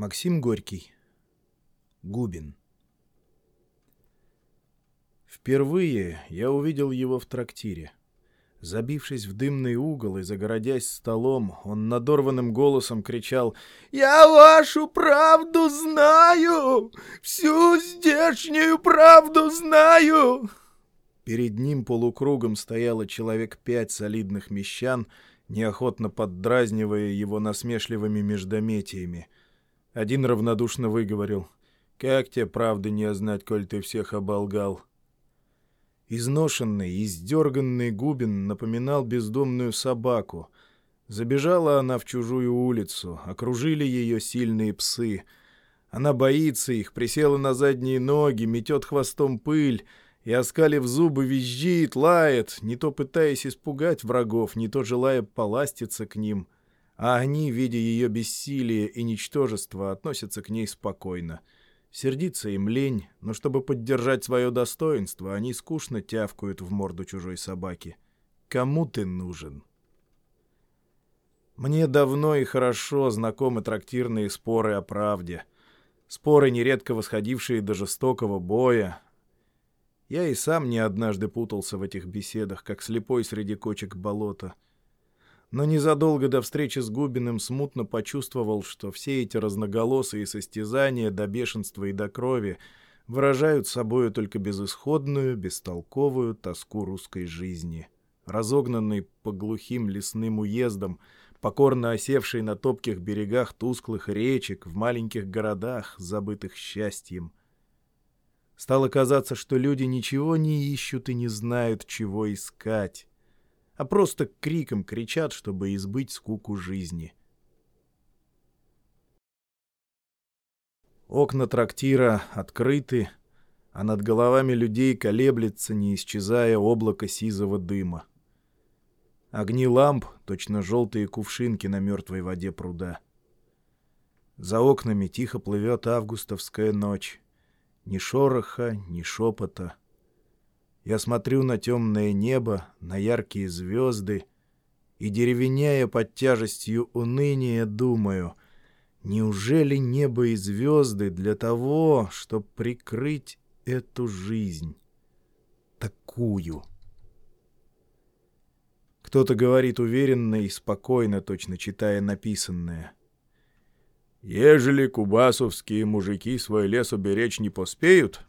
Максим Горький. Губин. Впервые я увидел его в трактире. Забившись в дымный угол и загородясь столом, он надорванным голосом кричал «Я вашу правду знаю! Всю здешнюю правду знаю!» Перед ним полукругом стояло человек пять солидных мещан, неохотно поддразнивая его насмешливыми междометиями — один равнодушно выговорил. «Как тебе правды не знать, коль ты всех оболгал?» Изношенный, издерганный Губин напоминал бездомную собаку. Забежала она в чужую улицу, окружили ее сильные псы. Она боится их, присела на задние ноги, метет хвостом пыль и, оскалив зубы, визжит, лает, не то пытаясь испугать врагов, не то желая поластиться к ним — а они, видя ее бессилие и ничтожество, относятся к ней спокойно. Сердиться им лень, но чтобы поддержать свое достоинство, они скучно тявкают в морду чужой собаки. Кому ты нужен? Мне давно и хорошо знакомы трактирные споры о правде. Споры, нередко восходившие до жестокого боя. Я и сам не однажды путался в этих беседах, как слепой среди кочек болота — но незадолго до встречи с Губиным смутно почувствовал, что все эти разноголосые состязания до бешенства и до крови выражают собою только безысходную, бестолковую тоску русской жизни, разогнанной по глухим лесным уездам, покорно осевшей на топких берегах тусклых речек, в маленьких городах, забытых счастьем. Стало казаться, что люди ничего не ищут и не знают, чего искать а просто криком кричат, чтобы избыть скуку жизни. Окна трактира открыты, а над головами людей колеблется, не исчезая облако сизого дыма. Огни ламп — точно желтые кувшинки на мертвой воде пруда. За окнами тихо плывет августовская ночь. Ни шороха, ни шепота — я смотрю на темное небо, на яркие звезды, и, деревеняя под тяжестью уныния, думаю, неужели небо и звезды для того, чтобы прикрыть эту жизнь? Такую. Кто-то говорит уверенно и спокойно, точно читая написанное. «Ежели кубасовские мужики свой лес уберечь не поспеют,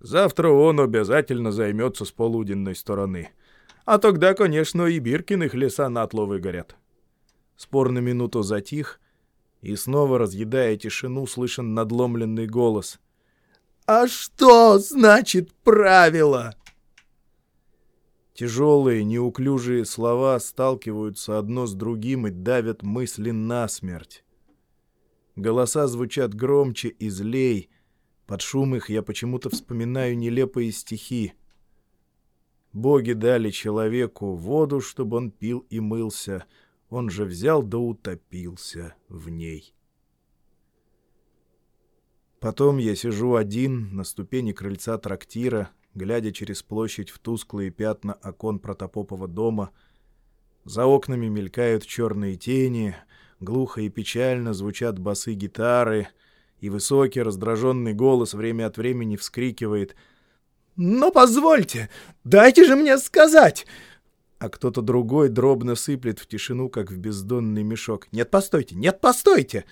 Завтра он обязательно займется с полуденной стороны. А тогда, конечно, и Биркиных леса на отло выгорят. Спор на минуту затих, и снова, разъедая тишину, слышен надломленный голос. «А что значит правило?» Тяжелые, неуклюжие слова сталкиваются одно с другим и давят мысли насмерть. Голоса звучат громче и злей, под шум их я почему-то вспоминаю нелепые стихи. Боги дали человеку воду, чтобы он пил и мылся. Он же взял да утопился в ней. Потом я сижу один на ступени крыльца трактира, глядя через площадь в тусклые пятна окон протопопова дома. За окнами мелькают черные тени, глухо и печально звучат басы гитары — и высокий раздраженный голос время от времени вскрикивает «Но позвольте! Дайте же мне сказать!» А кто-то другой дробно сыплет в тишину, как в бездонный мешок. «Нет, постойте! Нет, постойте!»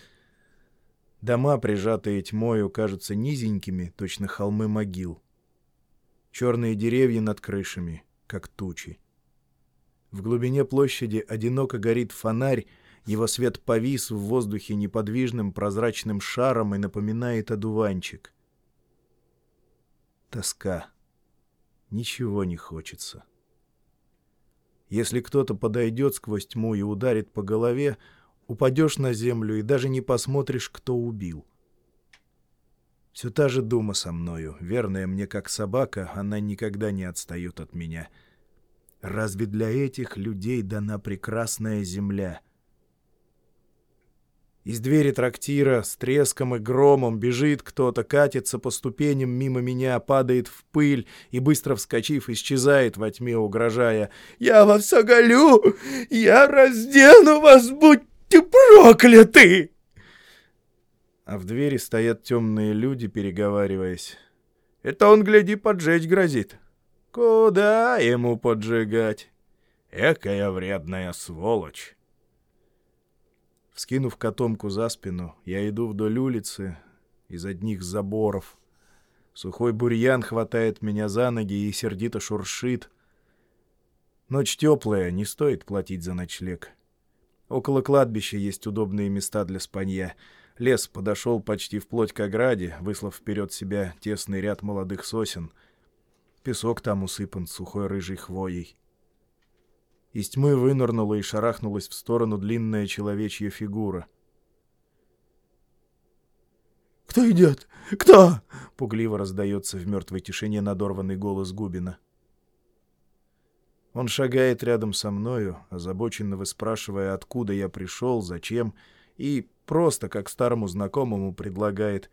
Дома, прижатые тьмою, кажутся низенькими, точно холмы могил. Черные деревья над крышами, как тучи. В глубине площади одиноко горит фонарь, его свет повис в воздухе неподвижным прозрачным шаром и напоминает одуванчик. Тоска. Ничего не хочется. Если кто-то подойдет сквозь тьму и ударит по голове, упадешь на землю и даже не посмотришь, кто убил. Все та же дума со мною, верная мне как собака, она никогда не отстает от меня. Разве для этих людей дана прекрасная земля — из двери трактира с треском и громом бежит кто-то, катится по ступеням мимо меня, падает в пыль и, быстро вскочив, исчезает во тьме, угрожая. «Я вас оголю! Я раздену вас, будьте прокляты!» А в двери стоят темные люди, переговариваясь. «Это он, гляди, поджечь грозит». «Куда ему поджигать?» «Экая вредная сволочь!» Вскинув котомку за спину, я иду вдоль улицы из одних заборов. Сухой бурьян хватает меня за ноги и сердито шуршит. Ночь теплая, не стоит платить за ночлег. Около кладбища есть удобные места для спанья. Лес подошел почти вплоть к ограде, выслав вперед себя тесный ряд молодых сосен. Песок там усыпан сухой рыжей хвоей. Из тьмы вынырнула и шарахнулась в сторону длинная человечья фигура. «Кто идет? Кто?» — пугливо раздается в мертвой тишине надорванный голос Губина. Он шагает рядом со мною, озабоченно выспрашивая, откуда я пришел, зачем, и просто, как старому знакомому, предлагает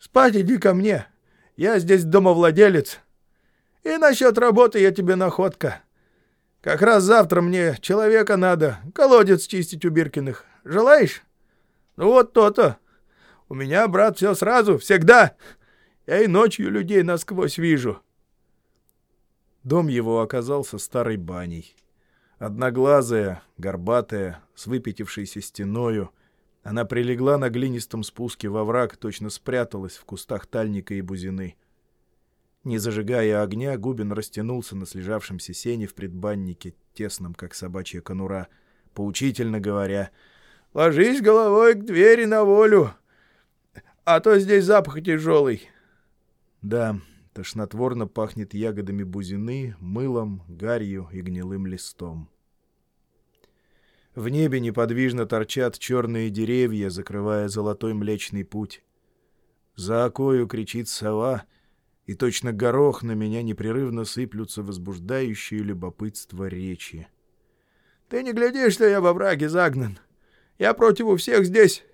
«Спать иди ко мне, я здесь домовладелец, и насчет работы я тебе находка». Как раз завтра мне человека надо, колодец чистить у Биркиных. Желаешь? Ну вот то-то. У меня, брат, все сразу, всегда. Я и ночью людей насквозь вижу. Дом его оказался старой баней. Одноглазая, горбатая, с выпятившейся стеною, она прилегла на глинистом спуске во враг, точно спряталась в кустах тальника и бузины. Не зажигая огня, Губин растянулся на слежавшемся сене в предбаннике, тесном, как собачья конура, поучительно говоря «Ложись головой к двери на волю, а то здесь запах тяжелый». Да, тошнотворно пахнет ягодами бузины, мылом, гарью и гнилым листом. В небе неподвижно торчат черные деревья, закрывая золотой млечный путь. За окою кричит сова — и точно горох на меня непрерывно сыплются возбуждающие любопытство речи. «Ты не гляди, что я во враге загнан. Я против у всех здесь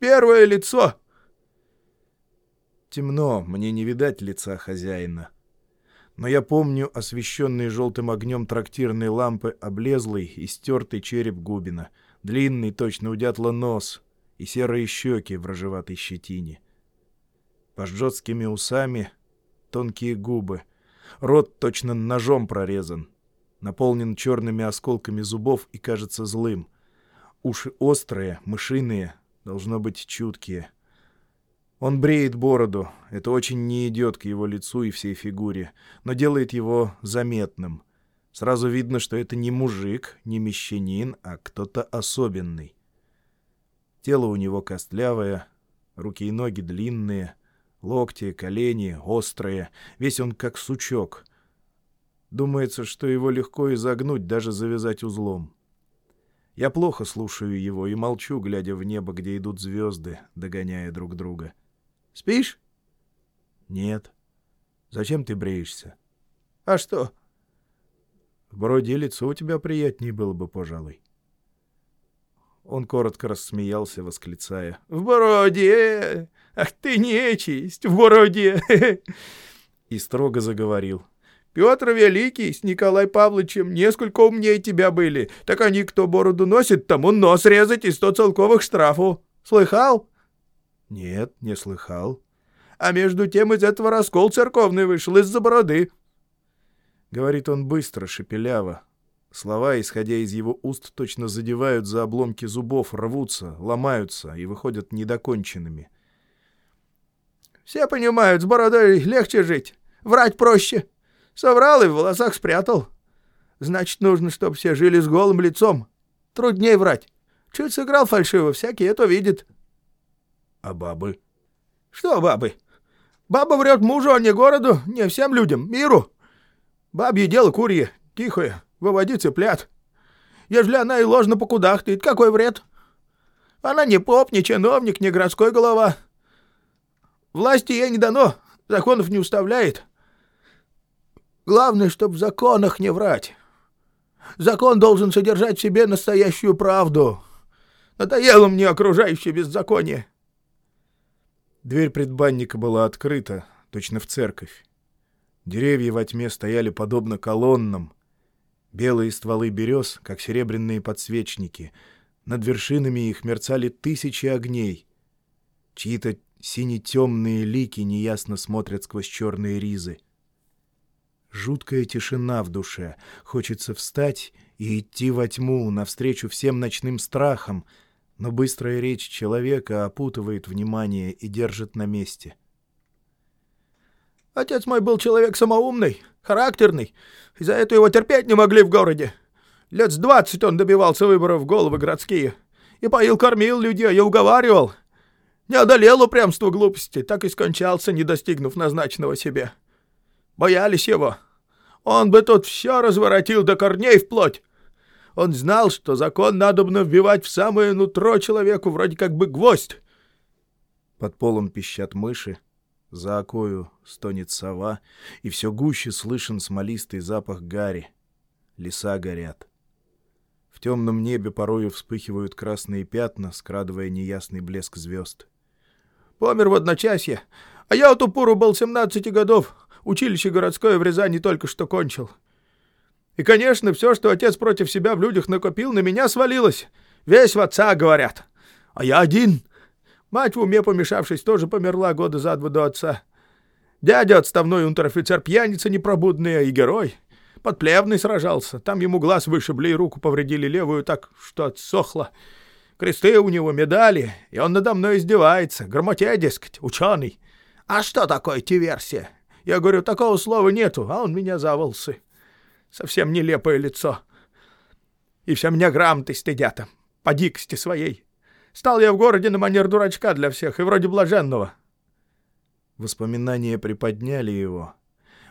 первое лицо!» Темно, мне не видать лица хозяина. Но я помню освещенный желтым огнем трактирной лампы облезлый и стертый череп Губина, длинный, точно у дятла нос и серые щеки в рыжеватой щетине. По жжетскими усами тонкие губы. Рот точно ножом прорезан. Наполнен черными осколками зубов и кажется злым. Уши острые, мышиные, должно быть чуткие. Он бреет бороду. Это очень не идет к его лицу и всей фигуре, но делает его заметным. Сразу видно, что это не мужик, не мещанин, а кто-то особенный. Тело у него костлявое, руки и ноги длинные — Локти, колени, острые, весь он как сучок. Думается, что его легко изогнуть, даже завязать узлом. Я плохо слушаю его и молчу, глядя в небо, где идут звезды, догоняя друг друга. «Спишь?» «Нет». «Зачем ты бреешься?» «А что?» «В бороде лицо у тебя приятнее было бы, пожалуй». Он коротко рассмеялся, восклицая. «В бороде! Ах ты нечисть! В бороде!» И строго заговорил. «Петр Великий с Николай Павловичем несколько умнее тебя были. Так они, кто бороду носит, тому нос резать и сто целковых штрафу. Слыхал?» «Нет, не слыхал». «А между тем из этого раскол церковный вышел из-за бороды». Говорит он быстро, шепеляво, Слова, исходя из его уст, точно задевают за обломки зубов, рвутся, ломаются и выходят недоконченными. «Все понимают, с бородой легче жить, врать проще. Соврал и в волосах спрятал. Значит, нужно, чтобы все жили с голым лицом. Трудней врать. Чуть сыграл фальшиво, всякий это видит». «А бабы?» «Что бабы? Баба врет мужу, а не городу, не всем людям, миру. Бабье дело курье, тихое» выводи цыплят. Ежели она и ложно покудахтает, какой вред? Она не поп, не чиновник, не городской голова. Власти ей не дано, законов не уставляет. Главное, чтоб в законах не врать. Закон должен содержать в себе настоящую правду. Надоело мне окружающее беззаконие. Дверь предбанника была открыта, точно в церковь. Деревья во тьме стояли подобно колоннам, Белые стволы берез, как серебряные подсвечники. Над вершинами их мерцали тысячи огней. Чьи-то сине-темные лики неясно смотрят сквозь черные ризы. Жуткая тишина в душе. Хочется встать и идти во тьму, навстречу всем ночным страхам, но быстрая речь человека опутывает внимание и держит на месте. «Отец мой был человек самоумный, характерный, и за это его терпеть не могли в городе. Лет с двадцать он добивался выборов в головы городские. И поил-кормил людей, и уговаривал. Не одолел упрямство глупости, так и скончался, не достигнув назначенного себе. Боялись его. Он бы тут все разворотил до корней вплоть. Он знал, что закон надобно вбивать в самое нутро человеку, вроде как бы гвоздь. Под полом пищат мыши, за окою стонет сова, и все гуще слышен смолистый запах гари. Леса горят. В темном небе порою вспыхивают красные пятна, скрадывая неясный блеск звезд. «Помер в одночасье, а я от упору был 17 годов, училище городское в Рязани только что кончил. И, конечно, все, что отец против себя в людях накопил, на меня свалилось. Весь в отца, говорят. А я один. Мать в уме помешавшись тоже померла года за два до отца. Дядя отставной унтер-офицер пьяница непробудный и герой. Под Плевной сражался. Там ему глаз вышибли и руку повредили левую так, что отсохло. Кресты у него, медали, и он надо мной издевается. Громоте, дескать, ученый. А что такое тиверсия? Я говорю, такого слова нету, а он меня за волосы. Совсем нелепое лицо. И все меня грамоты стыдят, по дикости своей. Стал я в городе на манер дурачка для всех и вроде блаженного. Воспоминания приподняли его.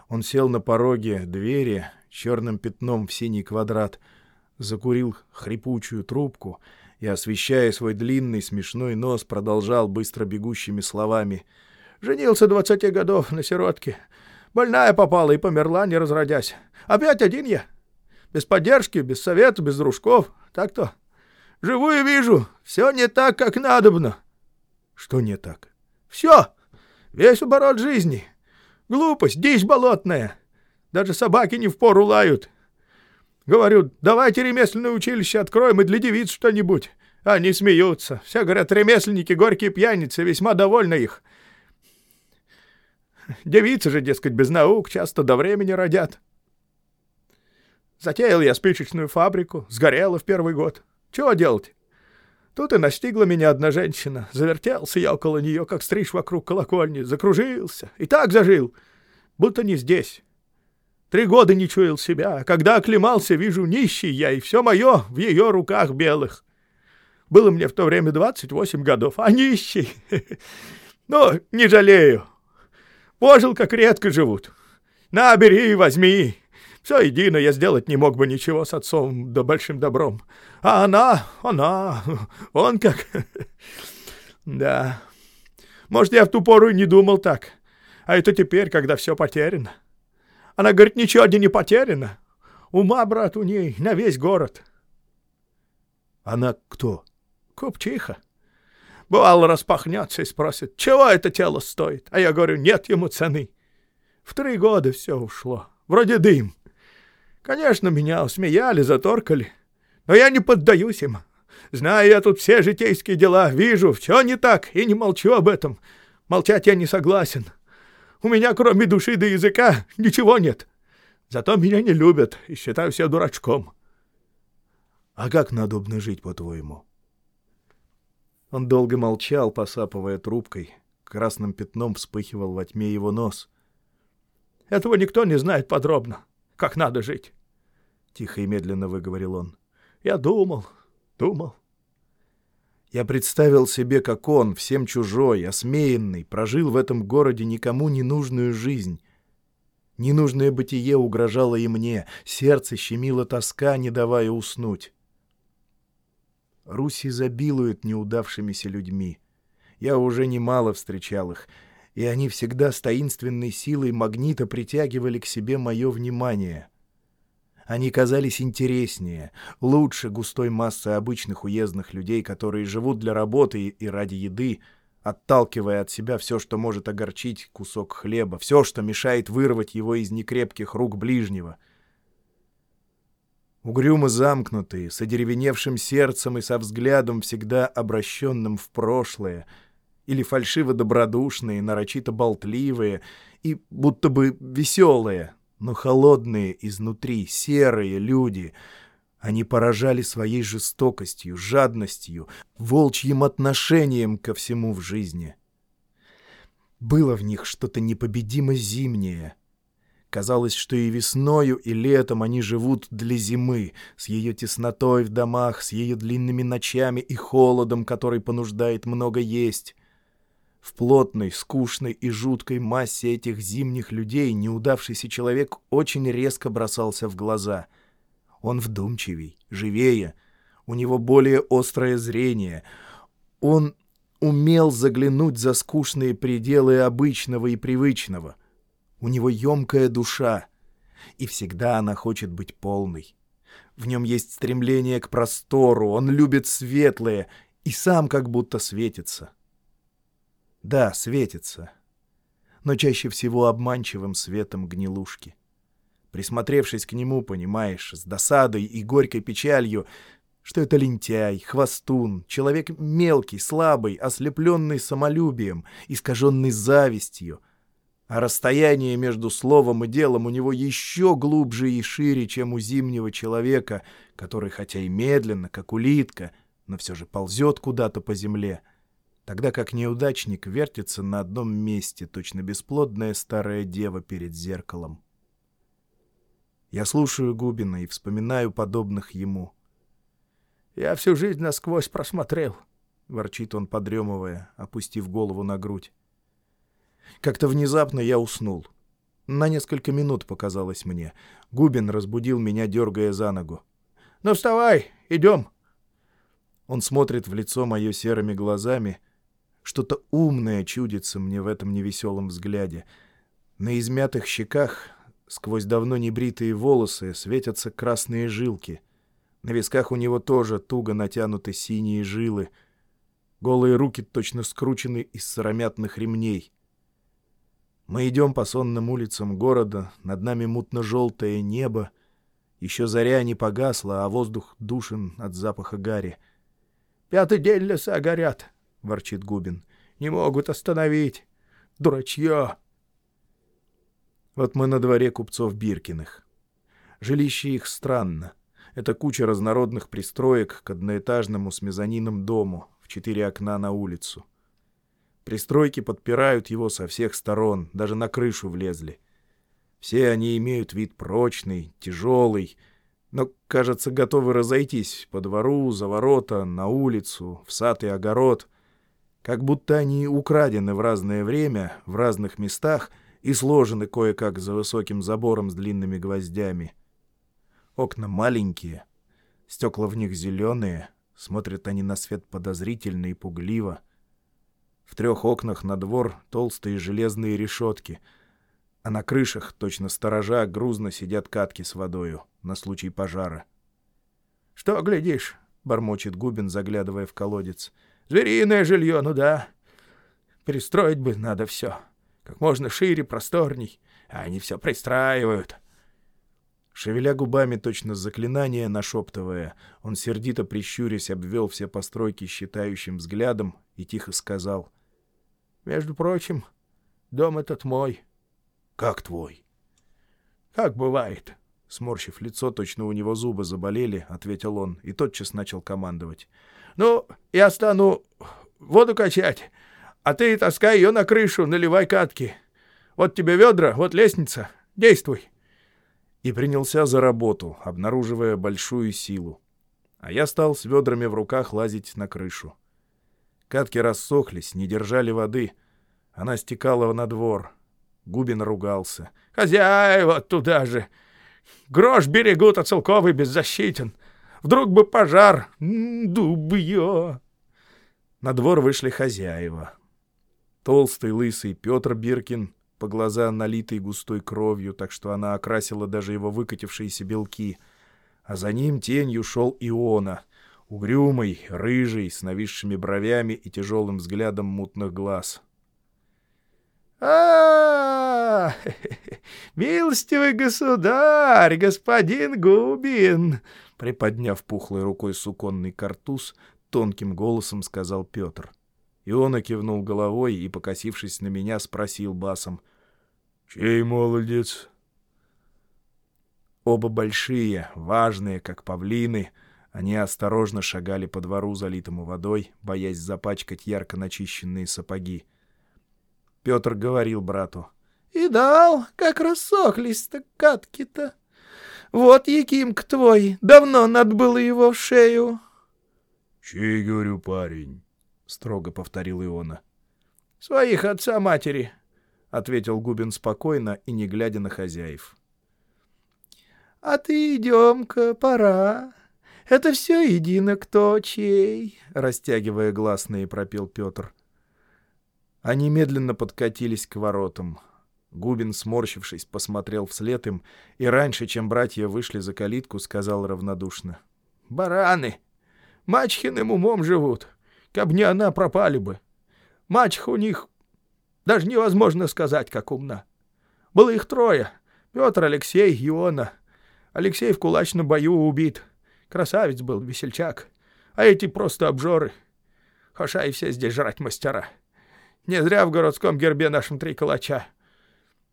Он сел на пороге двери, черным пятном в синий квадрат, закурил хрипучую трубку и, освещая свой длинный смешной нос, продолжал быстро бегущими словами. «Женился двадцати годов на сиротке. Больная попала и померла, не разродясь. Опять один я. Без поддержки, без совета, без дружков. Так-то. Живу и вижу. Все не так, как надобно». «Что не так?» «Все. Весь оборот жизни. Глупость, дичь болотная. Даже собаки не впору лают. Говорю, давайте ремесленное училище откроем и для девиц что-нибудь. Они смеются. Все говорят, ремесленники, горькие пьяницы, весьма довольны их. Девицы же, дескать, без наук, часто до времени родят. Затеял я спичечную фабрику, сгорела в первый год. Чего делать? Тут и настигла меня одна женщина. Завертелся я около нее, как стриж вокруг колокольни, закружился. И так зажил, будто не здесь. Три года не чуял себя, а когда оклемался, вижу, нищий я, и все мое в ее руках белых. Было мне в то время двадцать восемь годов, а нищий. Но не жалею. Пожил, как редко живут. На, бери и возьми. Все едино, я сделать не мог бы ничего с отцом да большим добром. А она, она, он как... Да. Может, я в ту пору и не думал так. А это теперь, когда все потеряно. Она говорит, ничего не потеряно. Ума, брат, у ней на весь город. Она кто? Купчиха. Бывало, распахнется и спросит, чего это тело стоит? А я говорю, нет ему цены. В три года все ушло. Вроде дым. Конечно, меня усмеяли, заторкали. Но я не поддаюсь им. Знаю я тут все житейские дела, вижу, все не так, и не молчу об этом. Молчать я не согласен. У меня, кроме души до языка, ничего нет. Зато меня не любят и считаю себя дурачком. А как надобно жить, по-твоему? Он долго молчал, посапывая трубкой. Красным пятном вспыхивал во тьме его нос. Этого никто не знает подробно, как надо жить. Тихо и медленно выговорил он. Я думал, думал. Я представил себе, как он, всем чужой, осмеянный, прожил в этом городе никому не нужную жизнь. Ненужное бытие угрожало и мне, сердце щемило тоска, не давая уснуть. Русь изобилует неудавшимися людьми. Я уже немало встречал их, и они всегда с таинственной силой магнита притягивали к себе мое внимание — они казались интереснее, лучше густой массы обычных уездных людей, которые живут для работы и ради еды, отталкивая от себя все, что может огорчить кусок хлеба, все, что мешает вырвать его из некрепких рук ближнего. Угрюмо замкнутые, с одеревеневшим сердцем и со взглядом, всегда обращенным в прошлое, или фальшиво-добродушные, нарочито болтливые и будто бы веселые, но холодные изнутри, серые люди. Они поражали своей жестокостью, жадностью, волчьим отношением ко всему в жизни. Было в них что-то непобедимо зимнее. Казалось, что и весною, и летом они живут для зимы, с ее теснотой в домах, с ее длинными ночами и холодом, который понуждает много есть. В плотной, скучной и жуткой массе этих зимних людей неудавшийся человек очень резко бросался в глаза. Он вдумчивей, живее, у него более острое зрение. Он умел заглянуть за скучные пределы обычного и привычного. У него емкая душа, и всегда она хочет быть полной. В нем есть стремление к простору, он любит светлое и сам как будто светится. Да, светится, но чаще всего обманчивым светом гнилушки. Присмотревшись к нему, понимаешь, с досадой и горькой печалью, что это лентяй, хвостун, человек мелкий, слабый, ослепленный самолюбием, искаженный завистью. А расстояние между словом и делом у него еще глубже и шире, чем у зимнего человека, который, хотя и медленно, как улитка, но все же ползет куда-то по земле — тогда как неудачник вертится на одном месте, точно бесплодная старая дева перед зеркалом. Я слушаю Губина и вспоминаю подобных ему. «Я всю жизнь насквозь просмотрел», — ворчит он, подремывая, опустив голову на грудь. Как-то внезапно я уснул. На несколько минут показалось мне. Губин разбудил меня, дергая за ногу. «Ну вставай, идем!» Он смотрит в лицо мое серыми глазами — что-то умное чудится мне в этом невеселом взгляде. На измятых щеках, сквозь давно небритые волосы, светятся красные жилки. На висках у него тоже туго натянуты синие жилы. Голые руки точно скручены из сыромятных ремней. Мы идем по сонным улицам города, над нами мутно-желтое небо. Еще заря не погасла, а воздух душен от запаха гари. «Пятый день леса горят», — ворчит Губин. «Не могут остановить. Дурачье!» Вот мы на дворе купцов Биркиных. Жилище их странно. Это куча разнородных пристроек к одноэтажному с мезонином дому в четыре окна на улицу. Пристройки подпирают его со всех сторон, даже на крышу влезли. Все они имеют вид прочный, тяжелый, но, кажется, готовы разойтись по двору, за ворота, на улицу, в сад и огород — как будто они украдены в разное время, в разных местах и сложены кое-как за высоким забором с длинными гвоздями. Окна маленькие, стекла в них зеленые, смотрят они на свет подозрительно и пугливо. В трех окнах на двор толстые железные решетки, а на крышах, точно сторожа, грузно сидят катки с водою на случай пожара. — Что глядишь? — бормочет Губин, заглядывая в колодец — Звериное жилье, ну да. Перестроить бы надо все. Как можно шире, просторней. А они все пристраивают. Шевеля губами точно заклинание, нашептывая, он сердито прищурясь обвел все постройки считающим взглядом и тихо сказал. — Между прочим, дом этот мой. — Как твой? — Как бывает. Сморщив лицо, точно у него зубы заболели, — ответил он, и тотчас начал командовать. Ну, я стану воду качать, а ты таскай ее на крышу, наливай катки. Вот тебе ведра, вот лестница. Действуй. И принялся за работу, обнаруживая большую силу. А я стал с ведрами в руках лазить на крышу. Катки рассохлись, не держали воды. Она стекала на двор. Губин ругался. «Хозяева туда же! Грош берегут, а целковый беззащитен. Вдруг бы пожар! Дубье!» На двор вышли хозяева. Толстый, лысый Петр Биркин, по глаза налитый густой кровью, так что она окрасила даже его выкатившиеся белки. А за ним тенью шел Иона, угрюмый, рыжий, с нависшими бровями и тяжелым взглядом мутных глаз. а, Милостивый государь, господин Губин!» Приподняв пухлой рукой суконный картуз, тонким голосом сказал Петр. Иона кивнул головой и, покосившись на меня, спросил басом. «Чей молодец?» Оба большие, важные, как павлины, они осторожно шагали по двору, залитому водой, боясь запачкать ярко начищенные сапоги. Петр говорил брату. «И дал, как рассохлись-то катки-то. Вот Якимка твой, давно надо его в шею». «Чей, говорю, парень?» — строго повторил Иона. «Своих отца-матери», — ответил Губин спокойно и не глядя на хозяев. «А ты идем-ка, пора. Это все едино кто чей», — растягивая гласные, пропел Петр. Они медленно подкатились к воротам. Губин, сморщившись, посмотрел вслед им и раньше, чем братья вышли за калитку, сказал равнодушно. «Бараны! Мачхиным умом живут. Каб не она, пропали бы. Мачеха у них даже невозможно сказать, как умна. Было их трое. Петр, Алексей, Иона. Алексей в кулачном бою убит. Красавец был, весельчак. А эти просто обжоры. Хаша и все здесь жрать мастера. Не зря в городском гербе нашем три калача.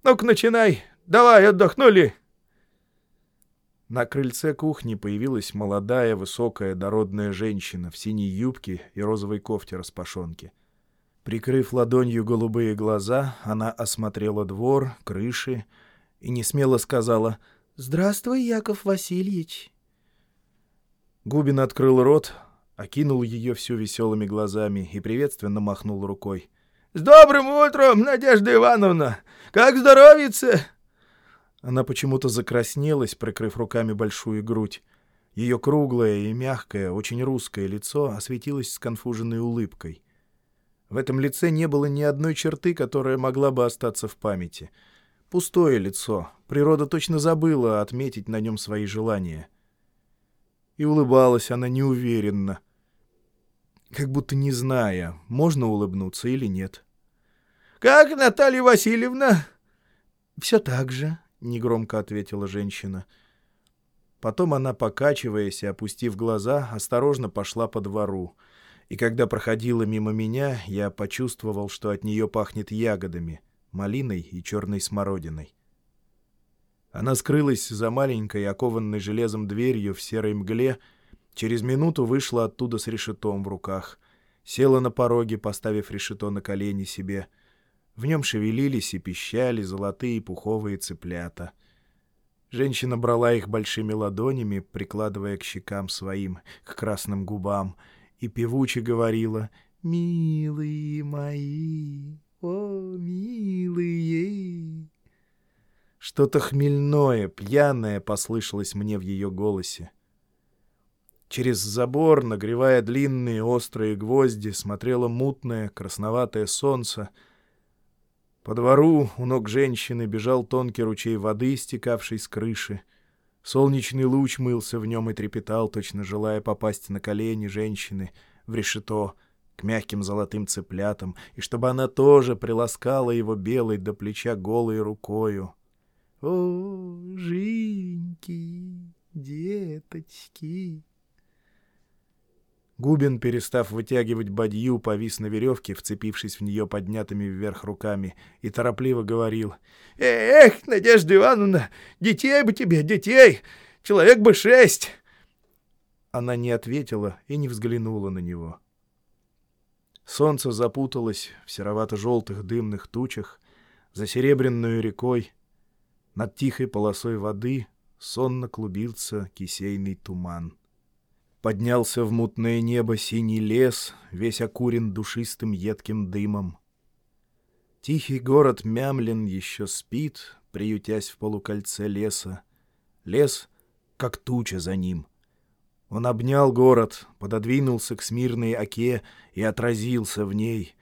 Ну-ка, начинай. Давай, отдохнули. На крыльце кухни появилась молодая, высокая, дородная женщина в синей юбке и розовой кофте распашонки. Прикрыв ладонью голубые глаза, она осмотрела двор, крыши и несмело сказала «Здравствуй, Яков Васильевич». Губин открыл рот, окинул ее всю веселыми глазами и приветственно махнул рукой. «С добрым утром, Надежда Ивановна! Как здоровится?» Она почему-то закраснелась, прикрыв руками большую грудь. Ее круглое и мягкое, очень русское лицо осветилось сконфуженной улыбкой. В этом лице не было ни одной черты, которая могла бы остаться в памяти. Пустое лицо. Природа точно забыла отметить на нем свои желания. И улыбалась она неуверенно, как будто не зная, можно улыбнуться или нет. «Как Наталья Васильевна?» «Все так же», — негромко ответила женщина. Потом она, покачиваясь и опустив глаза, осторожно пошла по двору. И когда проходила мимо меня, я почувствовал, что от нее пахнет ягодами, малиной и черной смородиной. Она скрылась за маленькой, окованной железом дверью в серой мгле, через минуту вышла оттуда с решетом в руках, села на пороге, поставив решето на колени себе — в нем шевелились и пищали золотые пуховые цыплята. Женщина брала их большими ладонями, прикладывая к щекам своим, к красным губам, и певуче говорила «Милые мои, о, милые!» Что-то хмельное, пьяное послышалось мне в ее голосе. Через забор, нагревая длинные острые гвозди, смотрело мутное красноватое солнце — по двору у ног женщины бежал тонкий ручей воды, стекавший с крыши. Солнечный луч мылся в нем и трепетал, точно желая попасть на колени женщины в решето к мягким золотым цыплятам, и чтобы она тоже приласкала его белой до плеча голой рукою. «О, жиньки, деточки!» Губин, перестав вытягивать бадью, повис на веревке, вцепившись в нее поднятыми вверх руками, и торопливо говорил. «Эх, Надежда Ивановна, детей бы тебе, детей! Человек бы шесть!» Она не ответила и не взглянула на него. Солнце запуталось в серовато-желтых дымных тучах, за серебряную рекой, над тихой полосой воды сонно клубился кисейный туман. Поднялся в мутное небо синий лес, весь окурен душистым едким дымом. Тихий город Мямлин еще спит, приютясь в полукольце леса. Лес, как туча за ним. Он обнял город, пододвинулся к смирной оке и отразился в ней,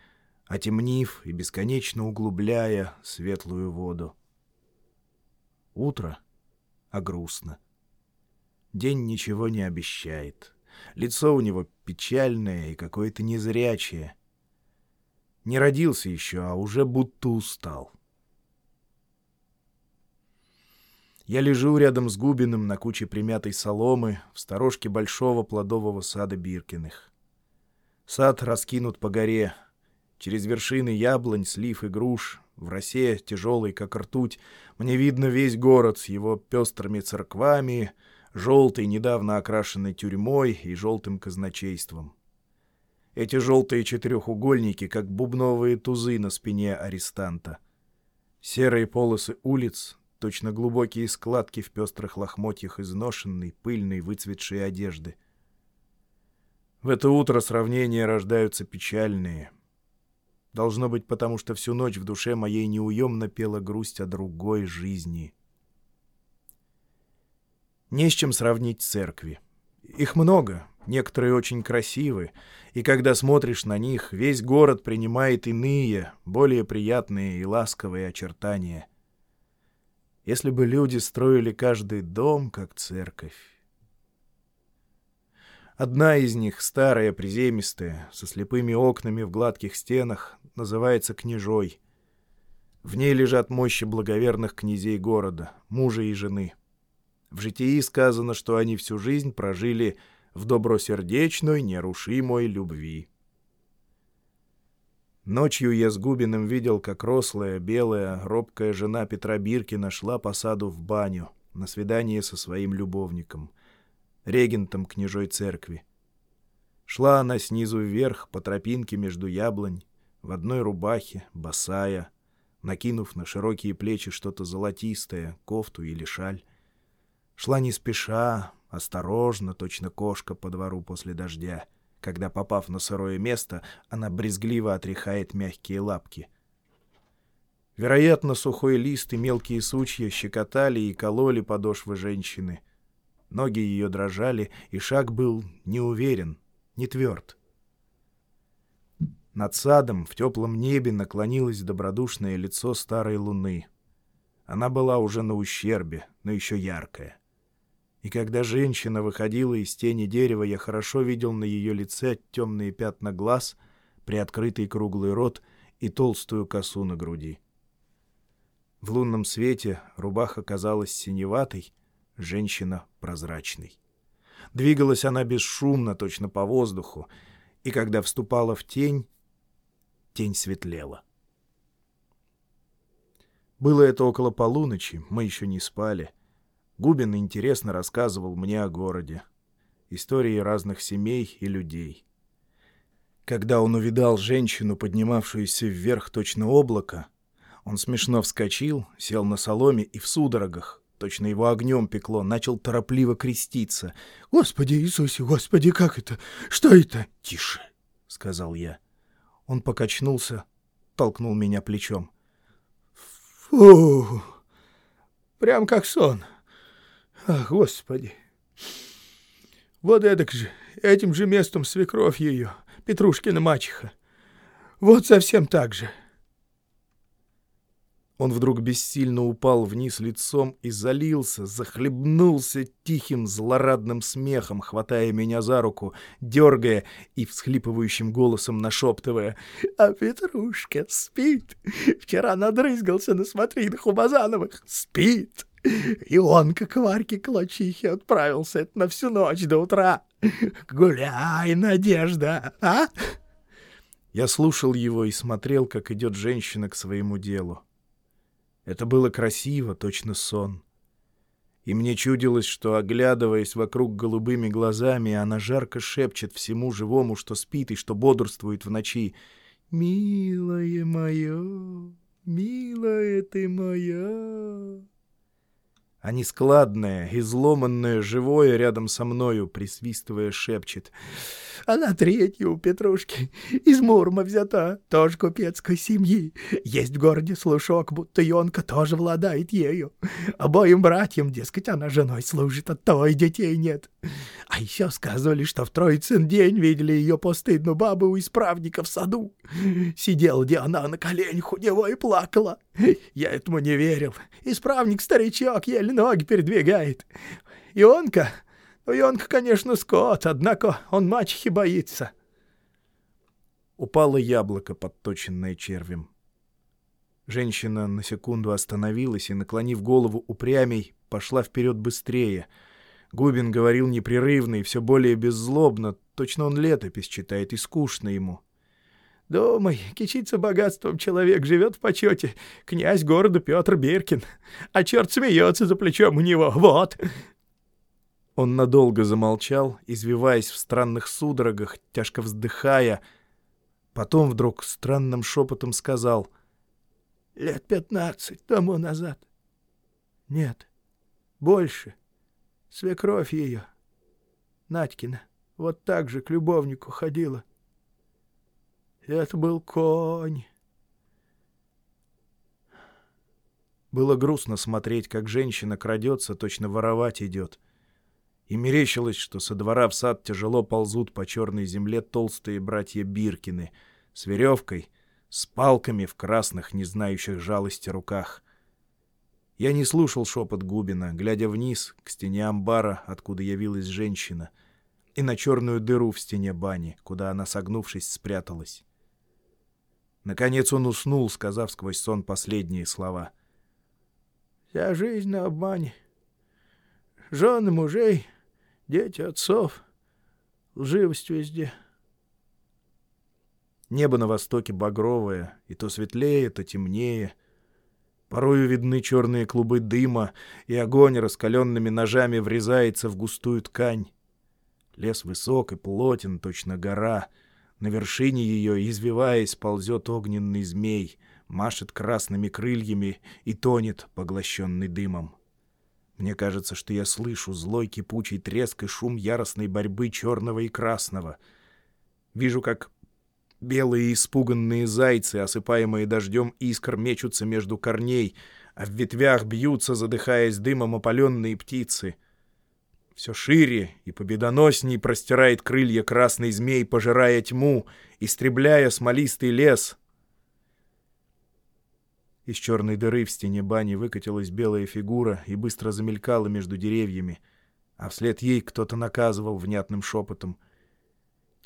отемнив и бесконечно углубляя светлую воду. Утро, а грустно. День ничего не обещает. Лицо у него печальное и какое-то незрячее. Не родился еще, а уже будто устал. Я лежу рядом с Губиным на куче примятой соломы в сторожке большого плодового сада Биркиных. Сад раскинут по горе, Через вершины яблонь, слив и груш, в росе, тяжелой, как ртуть, мне видно весь город с его пестрыми церквами, желтой, недавно окрашенной тюрьмой и желтым казначейством. Эти желтые четырехугольники, как бубновые тузы на спине арестанта. Серые полосы улиц, точно глубокие складки в пестрых лохмотьях изношенной, пыльной, выцветшей одежды. В это утро сравнения рождаются печальные. Должно быть, потому что всю ночь в душе моей неуемно пела грусть о другой жизни. Не с чем сравнить церкви. Их много, некоторые очень красивы, и когда смотришь на них, весь город принимает иные, более приятные и ласковые очертания. Если бы люди строили каждый дом, как церковь. Одна из них, старая, приземистая, со слепыми окнами в гладких стенах, называется Княжой. В ней лежат мощи благоверных князей города, мужа и жены. В житии сказано, что они всю жизнь прожили в добросердечной, нерушимой любви. Ночью я с Губиным видел, как рослая, белая, робкая жена Петра Биркина шла по саду в баню на свидание со своим любовником, регентом княжой церкви. Шла она снизу вверх по тропинке между яблонь, в одной рубахе, босая, накинув на широкие плечи что-то золотистое, кофту или шаль. Шла не спеша, Осторожно, точно кошка по двору после дождя. Когда, попав на сырое место, она брезгливо отряхает мягкие лапки. Вероятно, сухой лист и мелкие сучья щекотали и кололи подошвы женщины. Ноги ее дрожали, и шаг был неуверен, не тверд. Над садом в теплом небе наклонилось добродушное лицо старой луны. Она была уже на ущербе, но еще яркая. И когда женщина выходила из тени дерева, я хорошо видел на ее лице темные пятна глаз, приоткрытый круглый рот и толстую косу на груди. В лунном свете рубаха казалась синеватой, женщина — прозрачной. Двигалась она бесшумно, точно по воздуху, и когда вступала в тень, тень светлела. Было это около полуночи, мы еще не спали — Губин интересно рассказывал мне о городе, истории разных семей и людей. Когда он увидал женщину, поднимавшуюся вверх точно облако, он смешно вскочил, сел на соломе и в судорогах, точно его огнем пекло, начал торопливо креститься. «Господи Иисусе, Господи, как это? Что это?» «Тише!» — сказал я. Он покачнулся, толкнул меня плечом. «Фу! Прям как сон!» Ах, Господи! Вот эдак же, этим же местом свекровь ее, Петрушкина мачеха. Вот совсем так же. Он вдруг бессильно упал вниз лицом и залился, захлебнулся тихим злорадным смехом, хватая меня за руку, дергая и всхлипывающим голосом нашептывая. «А Петрушка спит! Вчера надрызгался на смотринах у Базановых! Спит!» И он, как Варьке Клочихе, отправился это на всю ночь до утра. Гуляй, Надежда, а? Я слушал его и смотрел, как идет женщина к своему делу. Это было красиво, точно сон. И мне чудилось, что, оглядываясь вокруг голубыми глазами, она жарко шепчет всему живому, что спит и что бодрствует в ночи. «Милое мое, милое ты моя!» А нескладное, изломанное, живое рядом со мною, присвистывая, шепчет. Она третья у Петрушки, из Мурма взята, тоже купецкой семьи. Есть в городе слушок, будто Йонка тоже владает ею. Обоим братьям, дескать, она женой служит, а то и детей нет. А еще сказывали, что в Троицын день видели ее постыдную бабу у исправника в саду. Сидела где она на коленях у него и плакала. Я этому не верил. Исправник-старичок еле ноги передвигает. Ионка... Ионка, конечно, скот, однако он мачехи боится. Упало яблоко, подточенное червем. Женщина на секунду остановилась и, наклонив голову упрямей, пошла вперед быстрее. Губин говорил непрерывно и все более беззлобно, точно он летопись читает и скучно ему. Думай, кичится богатством человек, живет в почете. Князь города Петр Биркин. А черт смеется за плечом у него. Вот!» Он надолго замолчал, извиваясь в странных судорогах, тяжко вздыхая. Потом вдруг странным шепотом сказал. «Лет пятнадцать тому назад. Нет, больше. Свекровь ее, Надькина, вот так же к любовнику ходила. Это был конь». Было грустно смотреть, как женщина крадется, точно воровать идет — и мерещилось, что со двора в сад тяжело ползут по черной земле толстые братья Биркины с веревкой, с палками в красных, не знающих жалости руках. Я не слушал шепот Губина, глядя вниз, к стене амбара, откуда явилась женщина, и на черную дыру в стене бани, куда она, согнувшись, спряталась. Наконец он уснул, сказав сквозь сон последние слова. «Вся жизнь на обмане. Жены мужей, Дети отцов. Лживость везде. Небо на востоке багровое, и то светлее, то темнее. Порою видны черные клубы дыма, и огонь раскаленными ножами врезается в густую ткань. Лес высок и плотен, точно гора. На вершине ее, извиваясь, ползет огненный змей, машет красными крыльями и тонет, поглощенный дымом. Мне кажется, что я слышу злой кипучий треск и шум яростной борьбы черного и красного. Вижу, как белые испуганные зайцы, осыпаемые дождем искр, мечутся между корней, а в ветвях бьются, задыхаясь дымом, опаленные птицы. Все шире и победоносней простирает крылья красный змей, пожирая тьму, истребляя смолистый лес — из черной дыры в стене бани выкатилась белая фигура и быстро замелькала между деревьями, а вслед ей кто-то наказывал внятным шепотом.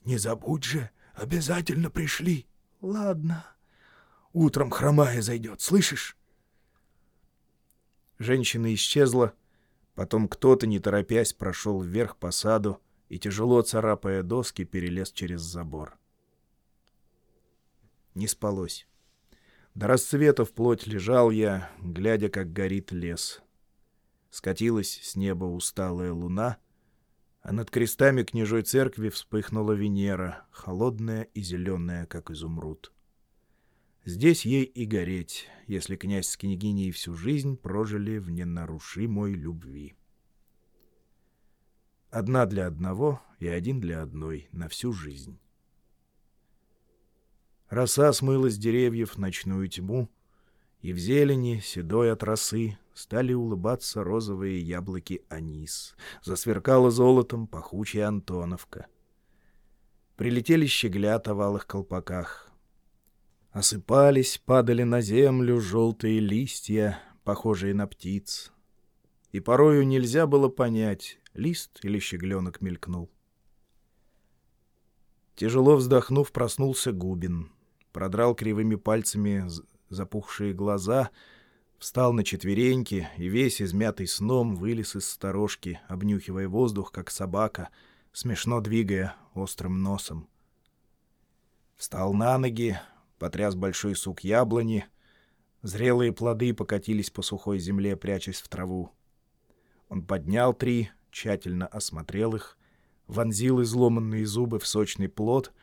«Не забудь же, обязательно пришли!» «Ладно. Утром хромая зайдет, слышишь?» Женщина исчезла, потом кто-то, не торопясь, прошел вверх по саду и, тяжело царапая доски, перелез через забор. Не спалось. До рассвета вплоть лежал я, глядя, как горит лес. Скатилась с неба усталая луна, а над крестами княжой церкви вспыхнула Венера, холодная и зеленая, как изумруд. Здесь ей и гореть, если князь с княгиней всю жизнь прожили в ненарушимой любви. Одна для одного и один для одной на всю жизнь. Роса смыла с деревьев ночную тьму, и в зелени, седой от росы, стали улыбаться розовые яблоки анис. Засверкала золотом пахучая Антоновка. Прилетели щеглята в алых колпаках. Осыпались, падали на землю желтые листья, похожие на птиц. И порою нельзя было понять, лист или щегленок мелькнул. Тяжело вздохнув, проснулся Губин продрал кривыми пальцами запухшие глаза, встал на четвереньки и весь измятый сном вылез из сторожки, обнюхивая воздух, как собака, смешно двигая острым носом. Встал на ноги, потряс большой сук яблони, зрелые плоды покатились по сухой земле, прячась в траву. Он поднял три, тщательно осмотрел их, вонзил изломанные зубы в сочный плод —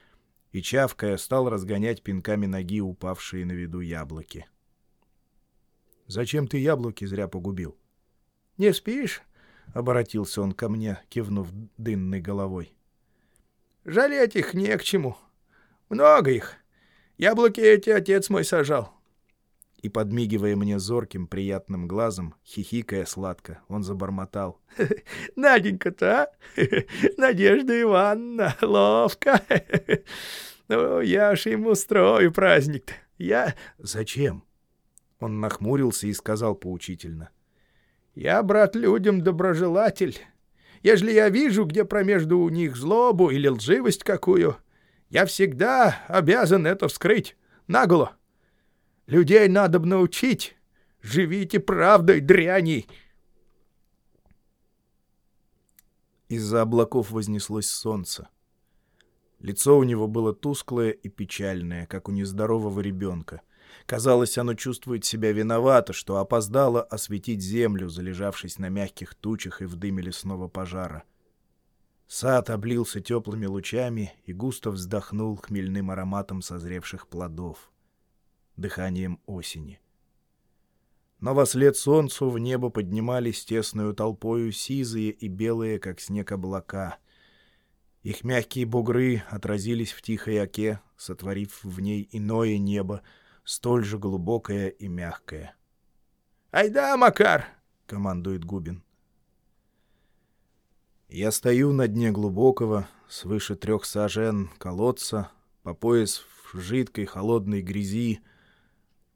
и, чавкая, стал разгонять пинками ноги упавшие на виду яблоки. «Зачем ты яблоки зря погубил?» «Не спишь?» — обратился он ко мне, кивнув дынной головой. «Жалеть их не к чему. Много их. Яблоки эти отец мой сажал и, подмигивая мне зорким, приятным глазом, хихикая сладко, он забормотал. — Наденька-то, а? Надежда Ивановна, ловко. Ну, я ж ему устрою праздник-то. Я... — Зачем? Он нахмурился и сказал поучительно. — Я, брат, людям доброжелатель. Ежели я вижу, где промежду у них злобу или лживость какую, я всегда обязан это вскрыть наголо. Людей надо бы научить. Живите правдой, дряни!» Из-за облаков вознеслось солнце. Лицо у него было тусклое и печальное, как у нездорового ребенка. Казалось, оно чувствует себя виновато, что опоздало осветить землю, залежавшись на мягких тучах и в дыме лесного пожара. Сад облился теплыми лучами и густо вздохнул хмельным ароматом созревших плодов, дыханием осени. Но во след солнцу в небо поднимались тесную толпою сизые и белые, как снег, облака. Их мягкие бугры отразились в тихой оке, сотворив в ней иное небо, столь же глубокое и мягкое. «Айда, Макар!» — командует Губин. Я стою на дне глубокого, свыше трех сажен колодца, по пояс в жидкой холодной грязи,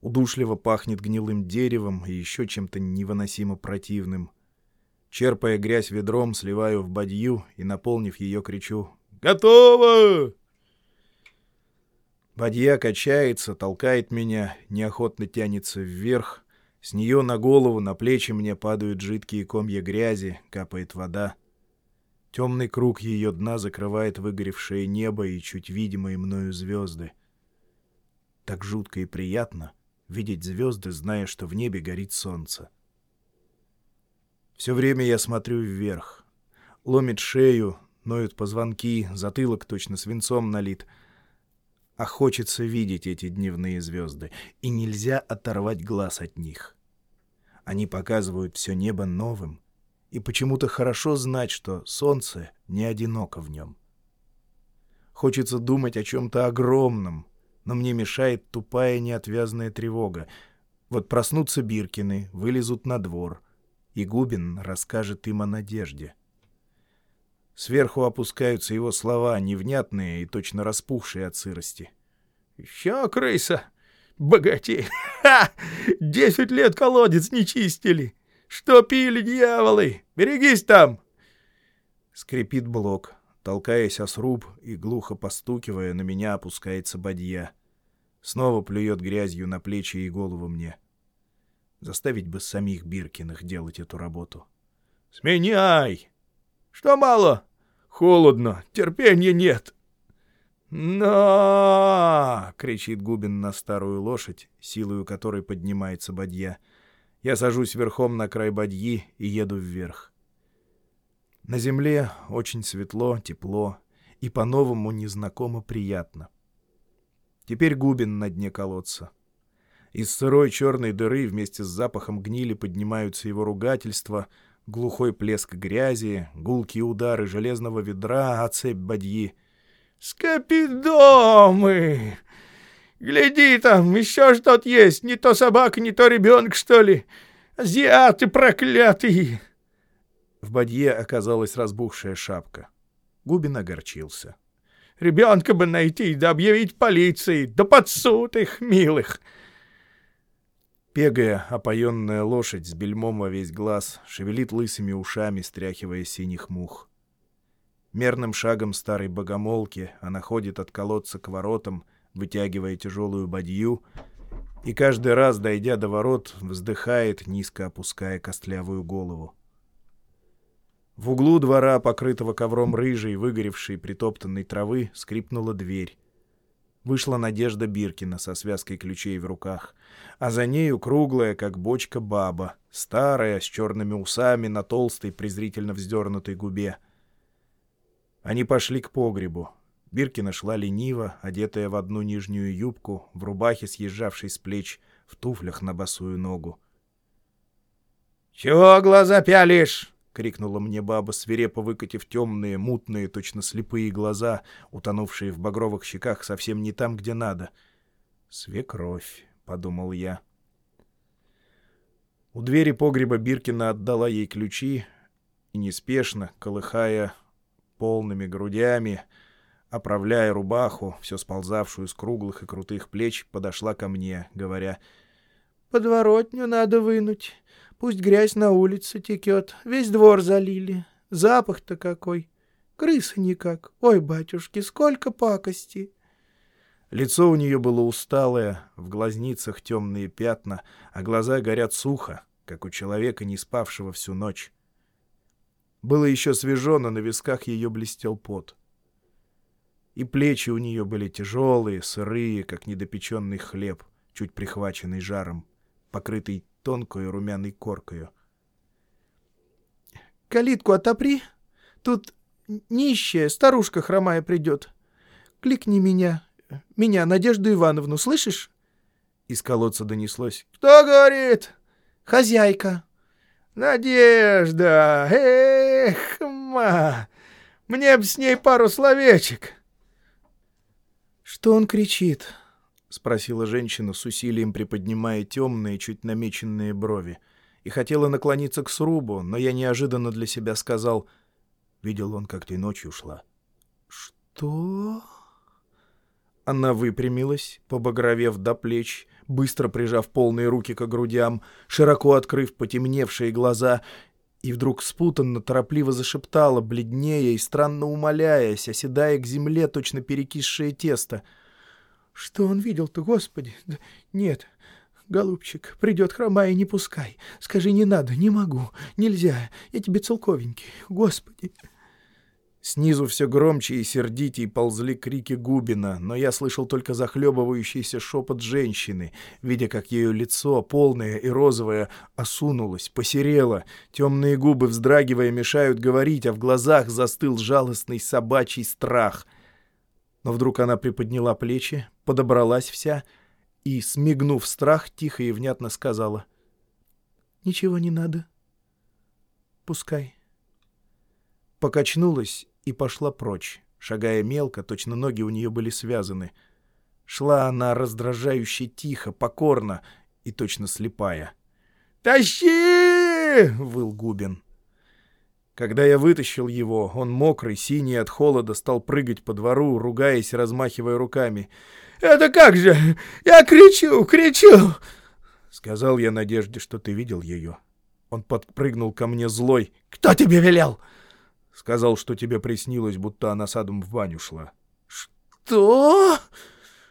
Удушливо пахнет гнилым деревом и еще чем-то невыносимо противным. Черпая грязь ведром, сливаю в бадью и, наполнив ее, кричу «Готово!». Бадья качается, толкает меня, неохотно тянется вверх. С нее на голову, на плечи мне падают жидкие комья грязи, капает вода. Темный круг ее дна закрывает выгоревшее небо и чуть видимые мною звезды. Так жутко и приятно — видеть звезды, зная, что в небе горит солнце. Все время я смотрю вверх. Ломит шею, ноют позвонки, затылок точно свинцом налит. А хочется видеть эти дневные звезды, и нельзя оторвать глаз от них. Они показывают все небо новым, и почему-то хорошо знать, что солнце не одиноко в нем. Хочется думать о чем-то огромном, но мне мешает тупая неотвязная тревога. Вот проснутся Биркины, вылезут на двор, и Губин расскажет им о надежде. Сверху опускаются его слова, невнятные и точно распухшие от сырости. «Еще крыса! Богатей! Ха! Десять лет колодец не чистили! Что пили дьяволы? Берегись там!» Скрипит блок. Толкаясь о сруб и глухо постукивая, на меня опускается бадья. Снова плюет грязью на плечи и голову мне. Заставить бы самих Биркиных делать эту работу. «Сменяй! Что мало? Холодно, терпения нет!» «Но!» — кричит Губин на старую лошадь, силою которой поднимается бадья. Я сажусь верхом на край бадьи и еду вверх. На земле очень светло, тепло и по-новому незнакомо приятно. Теперь Губин на дне колодца. Из сырой черной дыры вместе с запахом гнили поднимаются его ругательства, глухой плеск грязи, гулкие удары железного ведра, а цепь бадьи. «Скопидомы! Гляди там, еще что-то есть, не то собака, не то ребенок, что ли! Азиаты проклятые!» В бадье оказалась разбухшая шапка. Губин огорчился. Ребенка бы найти, да объявить полиции, да под их, милых!» Пегая, опоенная лошадь с бельмом во весь глаз, шевелит лысыми ушами, стряхивая синих мух. Мерным шагом старой богомолки она ходит от колодца к воротам, вытягивая тяжелую бадью, и каждый раз, дойдя до ворот, вздыхает, низко опуская костлявую голову. В углу двора, покрытого ковром рыжей, выгоревшей, притоптанной травы, скрипнула дверь. Вышла Надежда Биркина со связкой ключей в руках, а за нею круглая, как бочка, баба, старая, с черными усами на толстой, презрительно вздернутой губе. Они пошли к погребу. Биркина шла лениво, одетая в одну нижнюю юбку, в рубахе, съезжавшей с плеч, в туфлях на босую ногу. — Чего глаза пялишь? — крикнула мне баба, свирепо выкатив темные, мутные, точно слепые глаза, утонувшие в багровых щеках совсем не там, где надо. «Свекровь», — подумал я. У двери погреба Биркина отдала ей ключи и неспешно, колыхая полными грудями, оправляя рубаху, все сползавшую с круглых и крутых плеч, подошла ко мне, говоря, «Подворотню надо вынуть. Пусть грязь на улице текет, весь двор залили. Запах-то какой! Крысы никак. Ой, батюшки, сколько пакости!» Лицо у нее было усталое, в глазницах темные пятна, а глаза горят сухо, как у человека, не спавшего всю ночь. Было еще свежо, но на висках ее блестел пот. И плечи у нее были тяжелые, сырые, как недопеченный хлеб, чуть прихваченный жаром, покрытый тонкой румяной коркою. «Калитку отопри, тут нищая старушка хромая придет. Кликни меня, меня, Надежду Ивановну, слышишь?» Из колодца донеслось. «Кто говорит?» «Хозяйка». «Надежда! Эх, ма! Мне б с ней пару словечек!» «Что он кричит?» — спросила женщина с усилием приподнимая темные, чуть намеченные брови. И хотела наклониться к срубу, но я неожиданно для себя сказал. Видел он, как ты ночью шла. «Что?» Она выпрямилась, побагровев до плеч, быстро прижав полные руки к грудям, широко открыв потемневшие глаза, и вдруг спутанно, торопливо зашептала, бледнее и странно умоляясь, оседая к земле точно перекисшее тесто. «Что он видел-то, Господи? Да нет, голубчик, придет хромая, не пускай. Скажи, не надо, не могу, нельзя, я тебе целковенький, Господи!» Снизу все громче и сердитей ползли крики Губина, но я слышал только захлебывающийся шепот женщины, видя, как ее лицо, полное и розовое, осунулось, посерело, темные губы, вздрагивая, мешают говорить, а в глазах застыл жалостный собачий страх. Но вдруг она приподняла плечи, подобралась вся и, смигнув страх, тихо и внятно сказала. «Ничего не надо. Пускай» покачнулась и пошла прочь, шагая мелко, точно ноги у нее были связаны. Шла она раздражающе тихо, покорно и точно слепая. «Тащи!» — выл Губин. Когда я вытащил его, он мокрый, синий от холода, стал прыгать по двору, ругаясь размахивая руками. «Это как же? Я кричу, кричу!» Сказал я Надежде, что ты видел ее. Он подпрыгнул ко мне злой. «Кто тебе велел?» Сказал, что тебе приснилось, будто она садом в баню шла. «Что?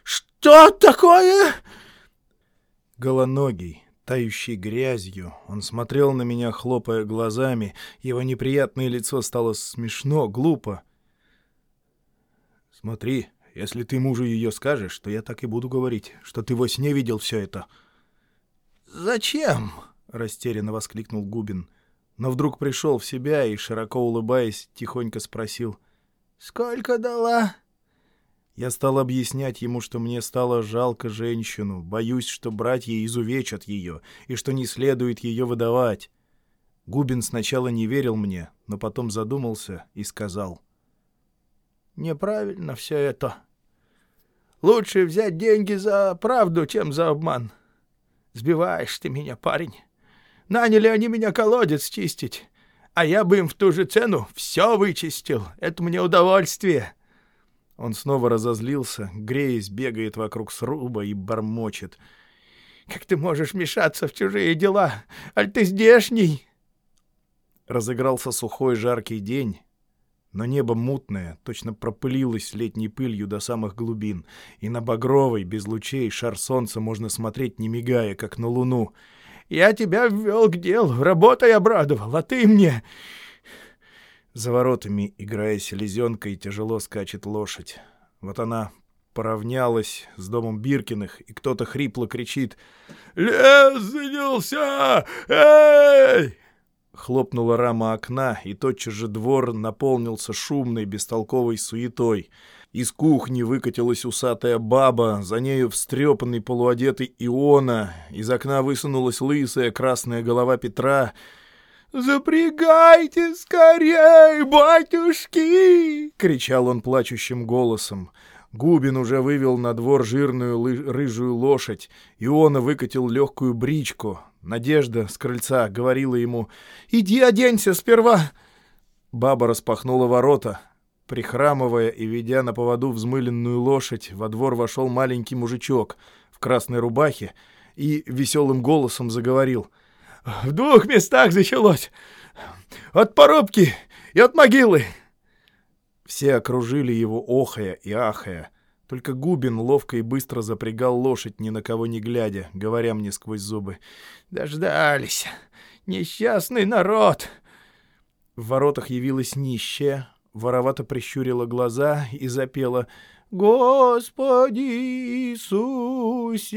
Что такое?» Голоногий, тающий грязью, он смотрел на меня, хлопая глазами. Его неприятное лицо стало смешно, глупо. «Смотри, если ты мужу ее скажешь, то я так и буду говорить, что ты во сне видел все это». «Зачем?» — растерянно воскликнул Губин но вдруг пришел в себя и, широко улыбаясь, тихонько спросил. «Сколько дала?» Я стал объяснять ему, что мне стало жалко женщину, боюсь, что братья изувечат ее, и что не следует ее выдавать. Губин сначала не верил мне, но потом задумался и сказал. «Неправильно все это. Лучше взять деньги за правду, чем за обман. Сбиваешь ты меня, парень». Наняли они меня колодец чистить, а я бы им в ту же цену все вычистил. Это мне удовольствие». Он снова разозлился, греясь, бегает вокруг сруба и бормочет. «Как ты можешь мешаться в чужие дела? Аль ты здешний?» Разыгрался сухой жаркий день, но небо мутное, точно пропылилось летней пылью до самых глубин, и на багровый, без лучей, шар солнца можно смотреть, не мигая, как на луну — я тебя ввел к делу, работой обрадовал, а ты мне...» За воротами, играя селезенкой, тяжело скачет лошадь. Вот она поравнялась с домом Биркиных, и кто-то хрипло кричит «Лес занялся! Эй!» Хлопнула рама окна, и тотчас же двор наполнился шумной, бестолковой суетой — из кухни выкатилась усатая баба, за нею встрепанный полуодетый Иона, из окна высунулась лысая красная голова Петра. «Запрягайте скорей, батюшки!» — кричал он плачущим голосом. Губин уже вывел на двор жирную рыжую лошадь. Иона выкатил легкую бричку. Надежда с крыльца говорила ему «Иди оденься сперва!» Баба распахнула ворота. Прихрамывая и ведя на поводу взмыленную лошадь, во двор вошел маленький мужичок в красной рубахе и веселым голосом заговорил. «В двух местах началось! От порубки и от могилы!» Все окружили его охая и ахая. Только Губин ловко и быстро запрягал лошадь, ни на кого не глядя, говоря мне сквозь зубы. «Дождались! Несчастный народ!» В воротах явилась нищая, воровато прищурила глаза и запела «Господи Иисусе!»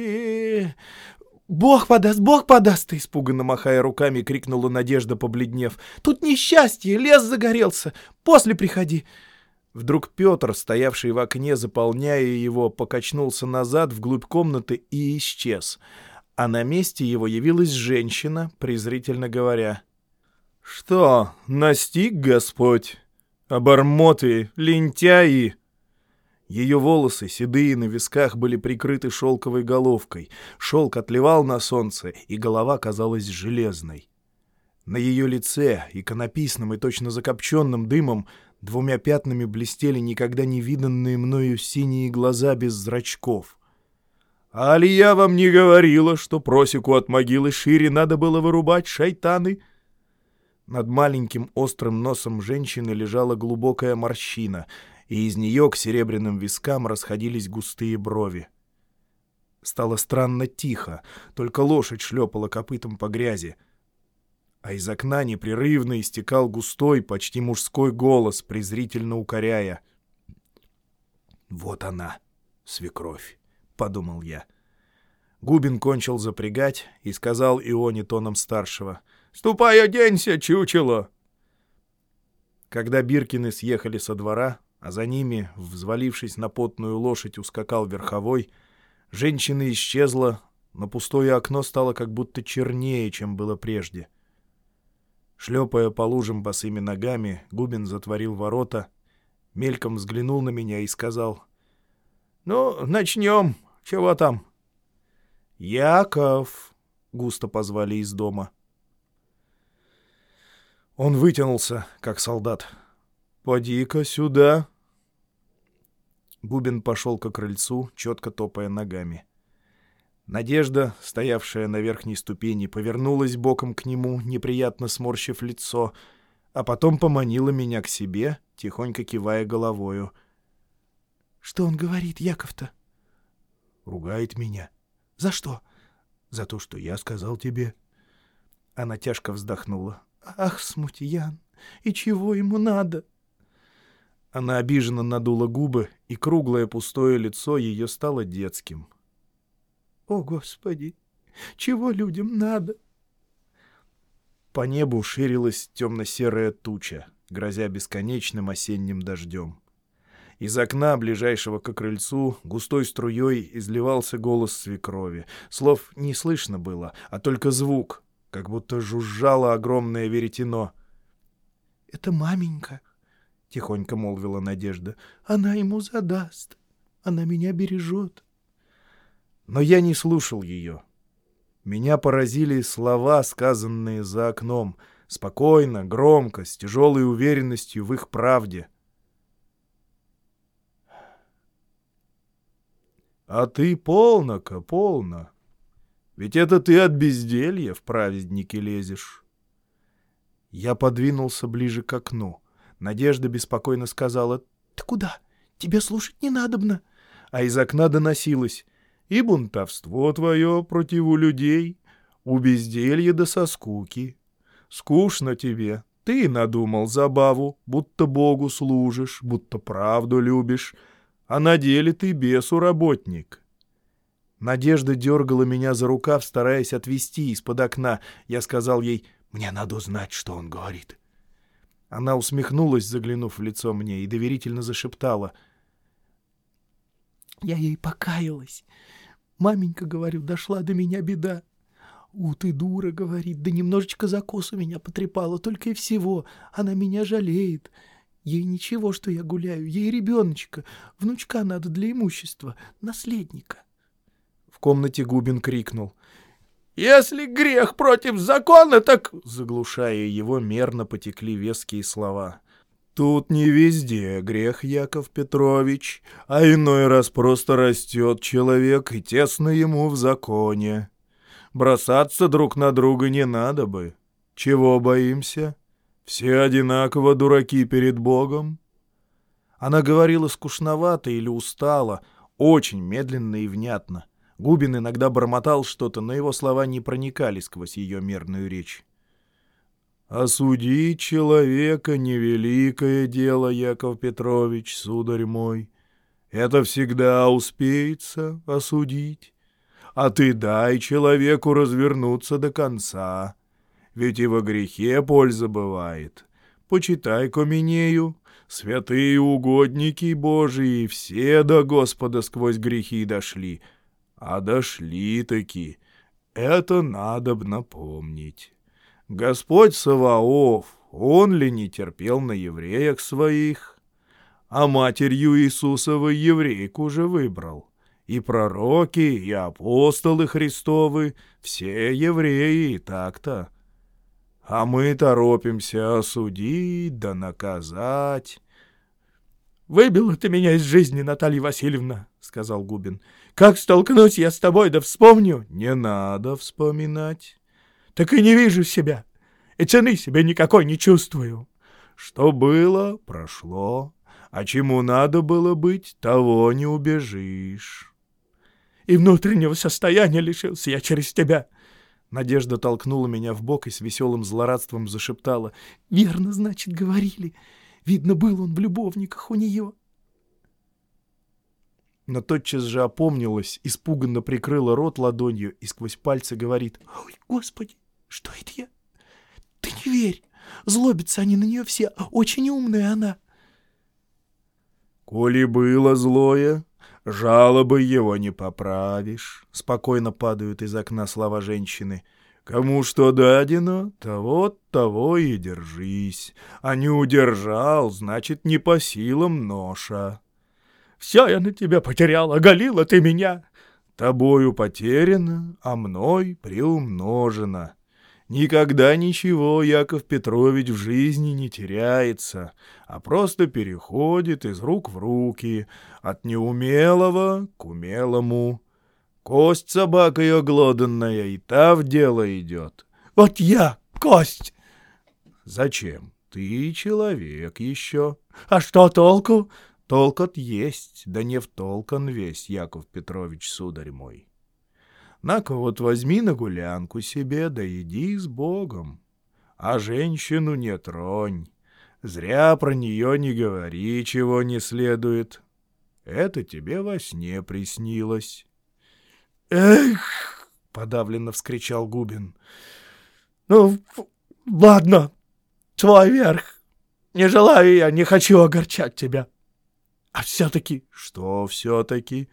«Бог подаст, Бог подаст!» — испуганно махая руками, крикнула Надежда, побледнев. «Тут несчастье, лес загорелся! После приходи!» Вдруг Петр, стоявший в окне, заполняя его, покачнулся назад вглубь комнаты и исчез. А на месте его явилась женщина, презрительно говоря. «Что, настиг Господь? Обормоты, лентяи!» Ее волосы, седые на висках, были прикрыты шелковой головкой. Шелк отливал на солнце, и голова казалась железной. На ее лице, иконописном и точно закопченным дымом, двумя пятнами блестели никогда не виданные мною синие глаза без зрачков. «А ли я вам не говорила, что просеку от могилы шире надо было вырубать, шайтаны?» Над маленьким острым носом женщины лежала глубокая морщина — и из нее к серебряным вискам расходились густые брови. Стало странно тихо, только лошадь шлепала копытом по грязи. А из окна непрерывно истекал густой, почти мужской голос, презрительно укоряя. «Вот она, свекровь», — подумал я. Губин кончил запрягать и сказал Ионе тоном старшего. «Ступай, оденься, чучело!» Когда Биркины съехали со двора, а за ними, взвалившись на потную лошадь, ускакал верховой. Женщина исчезла, но пустое окно стало как будто чернее, чем было прежде. Шлепая по лужам босыми ногами, Губин затворил ворота, мельком взглянул на меня и сказал, «Ну, начнем. Чего там?» «Яков!» — густо позвали из дома. Он вытянулся, как солдат. «Поди-ка сюда!» Губин пошел к крыльцу, четко топая ногами. Надежда, стоявшая на верхней ступени, повернулась боком к нему, неприятно сморщив лицо, а потом поманила меня к себе, тихонько кивая головою. — Что он говорит, Яков-то? — Ругает меня. — За что? — За то, что я сказал тебе. Она тяжко вздохнула. — Ах, смутьян, и чего ему надо? — она обиженно надула губы, и круглое пустое лицо ее стало детским. «О, Господи! Чего людям надо?» По небу ширилась темно-серая туча, грозя бесконечным осенним дождем. Из окна, ближайшего к крыльцу, густой струей изливался голос свекрови. Слов не слышно было, а только звук, как будто жужжало огромное веретено. «Это маменька», — тихонько молвила Надежда. «Она ему задаст. Она меня бережет». Но я не слушал ее. Меня поразили слова, сказанные за окном, спокойно, громко, с тяжелой уверенностью в их правде. «А ты полно-ка, полно. Ведь это ты от безделья в праведники лезешь». Я подвинулся ближе к окну. Надежда беспокойно сказала, «Ты куда? Тебе слушать не надобно». А из окна доносилось, «И бунтовство твое против у людей, у безделья да со скуки. Скучно тебе, ты надумал забаву, будто Богу служишь, будто правду любишь, а на деле ты бесу работник». Надежда дергала меня за рукав, стараясь отвести из-под окна. Я сказал ей, «Мне надо узнать, что он говорит». Она усмехнулась, заглянув в лицо мне, и доверительно зашептала. «Я ей покаялась. Маменька, говорю, дошла до меня беда. «У, ты дура», — говорит, — «да немножечко за косу меня потрепала, только и всего. Она меня жалеет. Ей ничего, что я гуляю, ей ребеночка, внучка надо для имущества, наследника». В комнате Губин крикнул. Если грех против закона, так...» Заглушая его, мерно потекли веские слова. «Тут не везде грех, Яков Петрович, а иной раз просто растет человек, и тесно ему в законе. Бросаться друг на друга не надо бы. Чего боимся? Все одинаково дураки перед Богом». Она говорила скучновато или устала, очень медленно и внятно. Губин иногда бормотал что-то, но его слова не проникали сквозь ее мерную речь. Осудить человека — невеликое дело, Яков Петрович, сударь мой. Это всегда успеется осудить. А ты дай человеку развернуться до конца. Ведь и во грехе польза бывает. Почитай Коминею, святые угодники Божии все до Господа сквозь грехи дошли. А дошли-таки. Это надо б напомнить. Господь Саваоф, он ли не терпел на евреях своих? А матерью Иисусовой еврейку же выбрал. И пророки, и апостолы Христовы, все евреи, так-то. А мы торопимся осудить да наказать. «Выбила ты меня из жизни, Наталья Васильевна», — сказал Губин. «Как столкнусь я с тобой, да вспомню». «Не надо вспоминать». «Так и не вижу себя, и цены себе никакой не чувствую». «Что было, прошло, а чему надо было быть, того не убежишь». «И внутреннего состояния лишился я через тебя». Надежда толкнула меня в бок и с веселым злорадством зашептала. «Верно, значит, говорили. Видно, был он в любовниках у нее». Но тотчас же опомнилась, испуганно прикрыла рот ладонью и сквозь пальцы говорит. «Ой, Господи, что это я? Ты не верь. Злобятся они на нее все. Очень умная она». «Коли было злое, жалобы его не поправишь», — спокойно падают из окна слова женщины. «Кому что дадено, того того и держись. А не удержал, значит, не по силам ноша». «Все я на тебя потерял, оголила ты меня». «Тобою потеряно, а мной приумножено». Никогда ничего Яков Петрович в жизни не теряется, а просто переходит из рук в руки, от неумелого к умелому. Кость собака ее глоданная, и та в дело идет. Вот я, кость! Зачем? Ты человек еще. А что толку? Толк есть, да не в толкан весь, Яков Петрович, сударь мой. На-ка вот возьми на гулянку себе, да иди с Богом. А женщину не тронь. Зря про нее не говори, чего не следует. Это тебе во сне приснилось. «Эх!» — подавленно вскричал Губин. «Ну, ладно, твой верх. Не желаю я, не хочу огорчать тебя. А все-таки...» «Что все-таки?»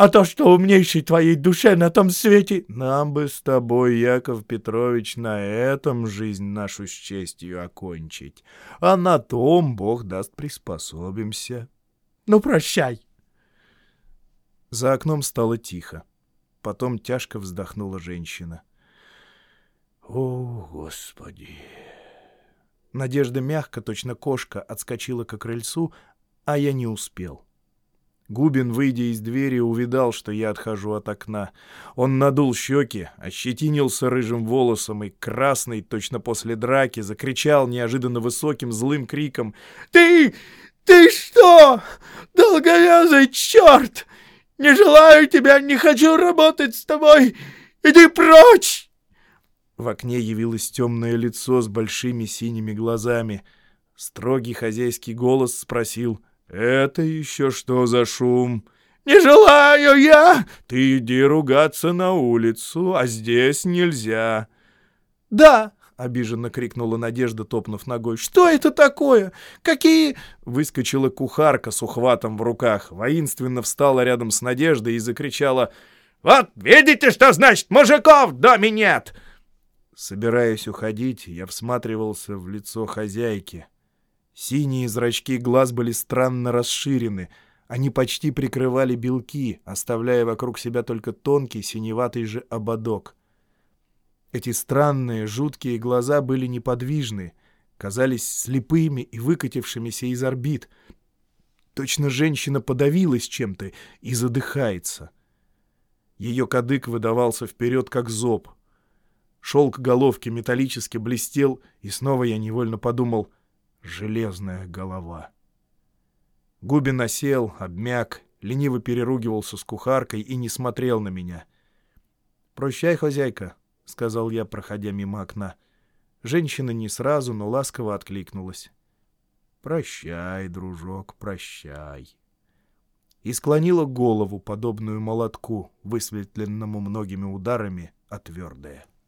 А то, что умнейшей твоей душе на том свете... Нам бы с тобой, Яков Петрович, на этом жизнь нашу с честью окончить, а на том, Бог даст, приспособимся. Ну, прощай. За окном стало тихо. Потом тяжко вздохнула женщина. О, Господи! Надежда мягко, точно кошка, отскочила к крыльцу, а я не успел. — Губин, выйдя из двери, увидал, что я отхожу от окна. Он надул щеки, ощетинился рыжим волосом и, красный, точно после драки, закричал неожиданно высоким злым криком. «Ты! Ты что? Долговязый черт! Не желаю тебя, не хочу работать с тобой! Иди прочь!» В окне явилось темное лицо с большими синими глазами. Строгий хозяйский голос спросил — «Это еще что за шум?» «Не желаю я!» «Ты иди ругаться на улицу, а здесь нельзя!» «Да!» — обиженно крикнула Надежда, топнув ногой. «Что это такое? Какие...» Выскочила кухарка с ухватом в руках, воинственно встала рядом с Надеждой и закричала. «Вот видите, что значит мужиков в доме нет!» Собираясь уходить, я всматривался в лицо хозяйки. Синие зрачки глаз были странно расширены. Они почти прикрывали белки, оставляя вокруг себя только тонкий синеватый же ободок. Эти странные, жуткие глаза были неподвижны, казались слепыми и выкатившимися из орбит. Точно женщина подавилась чем-то и задыхается. Ее кадык выдавался вперед, как зоб. Шелк головки металлически блестел, и снова я невольно подумал — железная голова. Губин осел, обмяк, лениво переругивался с кухаркой и не смотрел на меня. «Прощай, хозяйка», — сказал я, проходя мимо окна. Женщина не сразу, но ласково откликнулась. «Прощай, дружок, прощай». И склонила голову, подобную молотку, высветленному многими ударами, а отвердая.